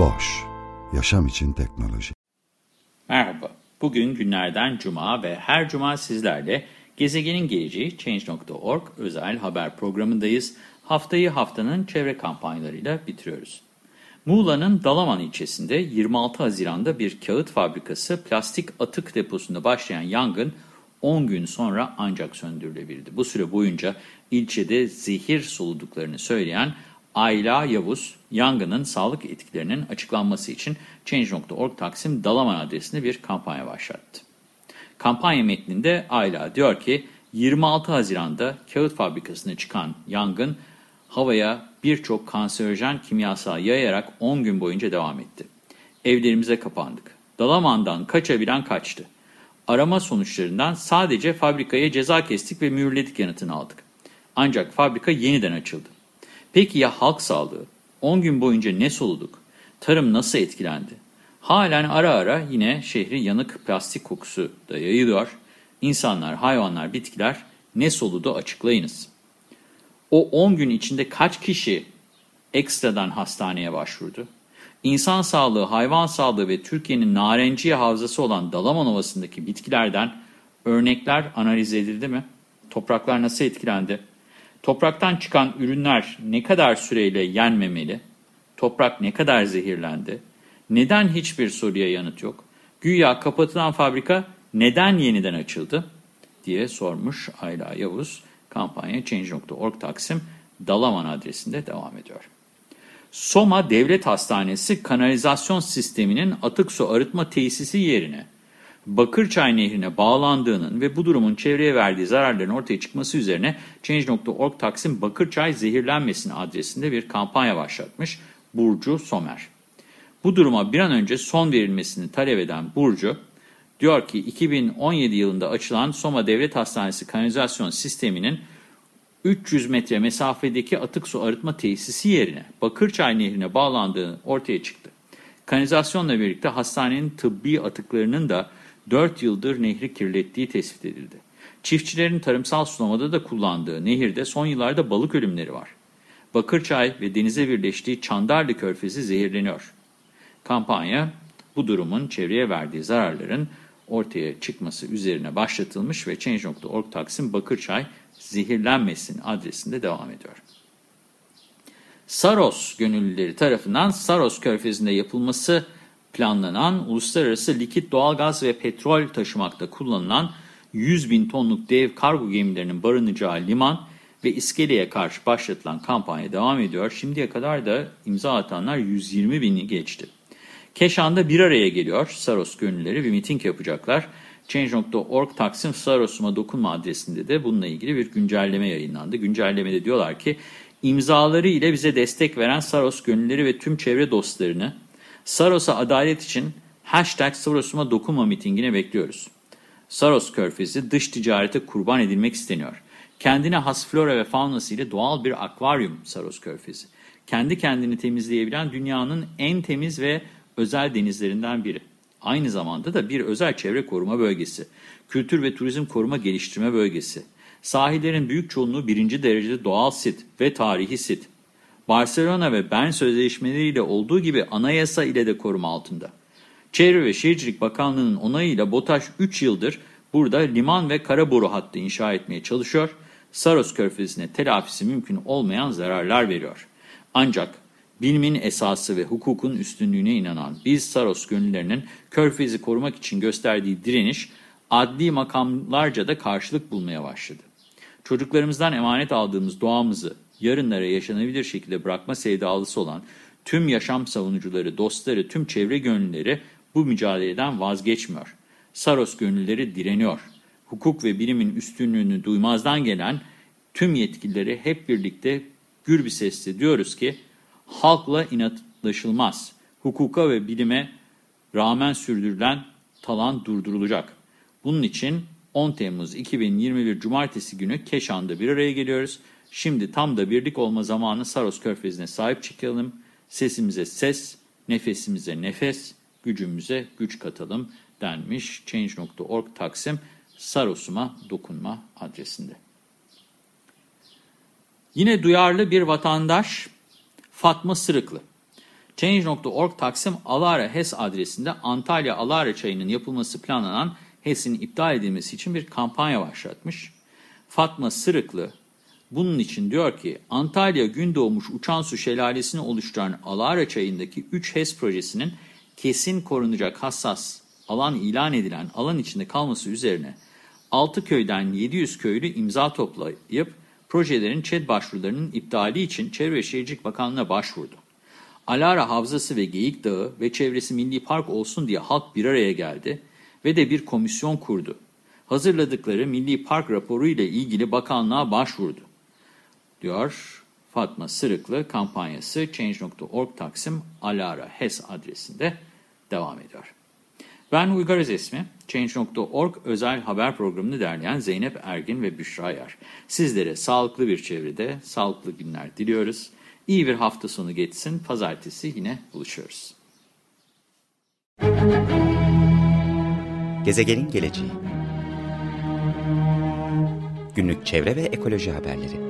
Boş, yaşam için teknoloji. Merhaba, bugün günlerden cuma ve her cuma sizlerle Gezegenin Geleceği Change.org özel haber programındayız. Haftayı haftanın çevre kampanyalarıyla bitiriyoruz. Muğla'nın Dalaman ilçesinde 26 Haziran'da bir kağıt fabrikası plastik atık deposunda başlayan yangın 10 gün sonra ancak söndürülebildi. Bu süre boyunca ilçede zehir soluduklarını söyleyen Ayla Yavuz, yangının sağlık etkilerinin açıklanması için Change.org Taksim Dalaman adresinde bir kampanya başlattı. Kampanya metninde Ayla diyor ki 26 Haziran'da kağıt fabrikasına çıkan yangın havaya birçok kanserojen kimyasal yayarak 10 gün boyunca devam etti. Evlerimize kapandık. Dalaman'dan kaçabilen kaçtı. Arama sonuçlarından sadece fabrikaya ceza kestik ve mühürledik yanıtını aldık. Ancak fabrika yeniden açıldı. Peki ya halk sağlığı? 10 gün boyunca ne soluduk? Tarım nasıl etkilendi? Halen ara ara yine şehri yanık plastik kokusu da yayılıyor. İnsanlar, hayvanlar, bitkiler ne soludu açıklayınız. O 10 gün içinde kaç kişi ekstradan hastaneye başvurdu? İnsan sağlığı, hayvan sağlığı ve Türkiye'nin narenciye havzası olan Dalaman Ovası'ndaki bitkilerden örnekler analiz edildi mi? Topraklar nasıl etkilendi? Topraktan çıkan ürünler ne kadar süreyle yenmemeli? Toprak ne kadar zehirlendi? Neden hiçbir soruya yanıt yok? Güya kapatılan fabrika neden yeniden açıldı? diye sormuş Ayla Yavuz. Kampanya Change.org Taksim Dalaman adresinde devam ediyor. Soma Devlet Hastanesi kanalizasyon sisteminin atık su arıtma tesisi yerine Bakırçay Nehri'ne bağlandığının ve bu durumun çevreye verdiği zararların ortaya çıkması üzerine Change.org Taksim Bakırçay zehirlenmesin adresinde bir kampanya başlatmış Burcu Somer. Bu duruma bir an önce son verilmesini talep eden Burcu, diyor ki 2017 yılında açılan Soma Devlet Hastanesi kanalizasyon sisteminin 300 metre mesafedeki atık su arıtma tesisi yerine Bakırçay Nehri'ne bağlandığı ortaya çıktı. Kanalizasyonla birlikte hastanenin tıbbi atıklarının da 4 yıldır nehri kirlettiği tespit edildi. Çiftçilerin tarımsal sulamada da kullandığı nehirde son yıllarda balık ölümleri var. Bakırçay ve denize birleştiği Çandarlı Körfezi zehirleniyor. Kampanya bu durumun çevreye verdiği zararların ortaya çıkması üzerine başlatılmış ve Change.org Taksim Bakırçay zehirlenmesin adresinde devam ediyor. Saros gönüllüleri tarafından Saros Körfezi'nde yapılması planlanan uluslararası likit doğalgaz ve petrol taşımakta kullanılan 100 bin tonluk dev kargo gemilerinin barınacağı liman ve iskeleye karşı başlatılan kampanya devam ediyor. Şimdiye kadar da imza atanlar 120 bini geçti. Keşan'da bir araya geliyor Saros gönülleri bir miting yapacaklar. Change.org Taksim Saros'uma dokunma adresinde de bununla ilgili bir güncelleme yayınlandı. Güncellemede diyorlar ki imzaları ile bize destek veren Saros gönülleri ve tüm çevre dostlarını Saros'a adalet için hashtag Saros'uma dokunma mitingine bekliyoruz. Saros körfezi dış ticarete kurban edilmek isteniyor. Kendine has flora ve faunası ile doğal bir akvaryum Saros körfezi. Kendi kendini temizleyebilen dünyanın en temiz ve özel denizlerinden biri. Aynı zamanda da bir özel çevre koruma bölgesi, kültür ve turizm koruma geliştirme bölgesi. Sahillerin büyük çoğunluğu birinci derecede doğal sit ve tarihi sit. Barcelona ve Bern sözleşmeleriyle olduğu gibi anayasa ile de koruma altında. Çevre ve Şehircilik Bakanlığı'nın onayıyla BOTAŞ 3 yıldır burada liman ve kara boru hattı inşa etmeye çalışıyor. Saros Körfezi'ne telafisi mümkün olmayan zararlar veriyor. Ancak bilimin esası ve hukukun üstünlüğüne inanan biz Saros gönüllerinin Körfez'i korumak için gösterdiği direniş adli makamlarca da karşılık bulmaya başladı. Çocuklarımızdan emanet aldığımız doğamızı yarınlara yaşanabilir şekilde bırakma sevdalısı olan tüm yaşam savunucuları, dostları, tüm çevre gönülleri bu mücadeleden vazgeçmiyor. Saros gönülleri direniyor. Hukuk ve bilimin üstünlüğünü duymazdan gelen tüm yetkilileri hep birlikte gür bir sesle diyoruz ki halkla inatlaşılmaz. Hukuka ve bilime rağmen sürdürülen talan durdurulacak. Bunun için 10 Temmuz 2021 Cumartesi günü Keşan'da bir araya geliyoruz. Şimdi tam da birlik olma zamanı Saros Körfezi'ne sahip çıkalım. Sesimize ses, nefesimize nefes, gücümüze güç katalım denmiş Change.org Taksim Saros'uma dokunma adresinde. Yine duyarlı bir vatandaş Fatma Sırıklı. Change.org Taksim Alara HES adresinde Antalya Alara çayının yapılması planlanan HES'in iptal edilmesi için bir kampanya başlatmış. Fatma Sırıklı bunun için diyor ki Antalya Gündoğmuş Uçansu Şelalesi'ni oluşturan Alara çayındaki 3 HES projesinin kesin korunacak hassas alan ilan edilen alan içinde kalması üzerine 6 köyden 700 köylü imza toplayıp projelerin ÇED başvurularının iptali için Çevre ve Şehircilik Bakanlığı'na başvurdu. Alara Havzası ve Geyik Dağı ve çevresi milli park olsun diye halk bir araya geldi ve de bir komisyon kurdu. Hazırladıkları milli park raporu ile ilgili bakanlığa başvurdu. Diyor Fatma Sırıklı kampanyası Change.org Taksim Alara HES adresinde devam ediyor. Ben Uygar Özesmi, Change.org özel haber programını derleyen Zeynep Ergin ve Büşra Yar. Sizlere sağlıklı bir çevrede, sağlıklı günler diliyoruz. İyi bir hafta sonu geçsin. Pazartesi yine buluşuyoruz. Gezegenin geleceği Günlük çevre ve ekoloji haberleri